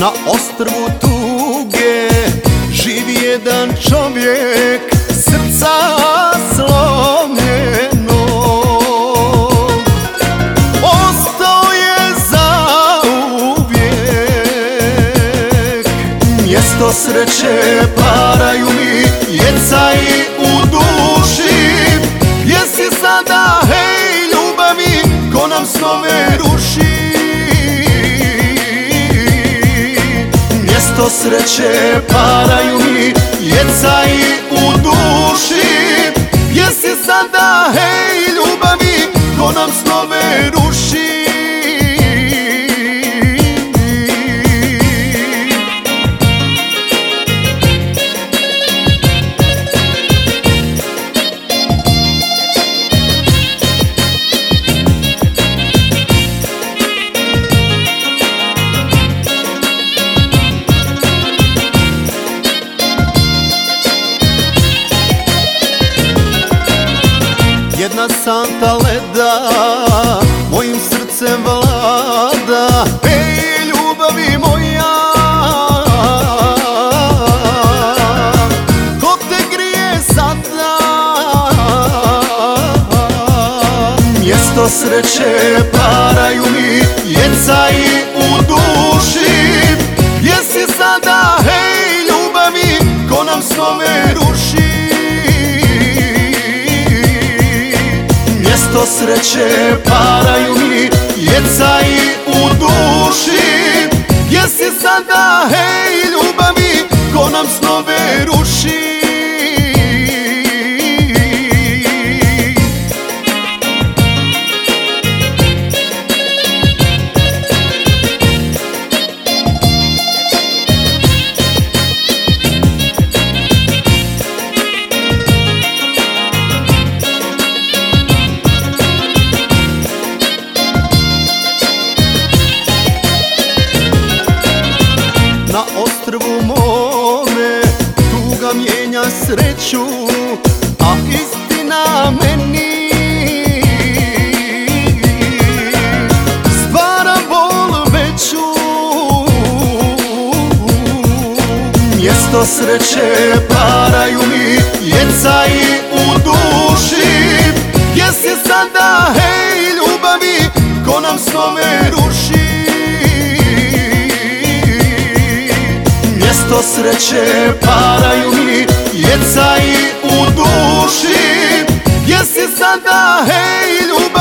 Na ostrvu tuge. Živi jedan čovjek Srca slomljeno Ostao je za uvijek Mjesto sreće paraju mi jeca i u duši. Jesi sada, hej ljubavi, ko nam snove ruši Mjesto sreće paraju mi jeca i u duši. Jesi sada, hej ljubavi, ko nam snove ruši Jedna santa leda Mojim srcem vlada. Ej, ljubavi moja Ko te grije sada? Mjesto sreće paraju mi Jeca i u sreće paraju mi jeca i u duši. Jesi sada, hej ljubavi, ko nam snove ruši Na ostrvu mome tuga mijenja sreću A istina meni. Stvara bol veću. Mjesto sreće paraju mi jeca i u duši. Jesi sada, hej ljubavi, ko nam snove ruši Mjesto sreće paraju mi jeca i u duši. Jesi sada, hej ljubavi,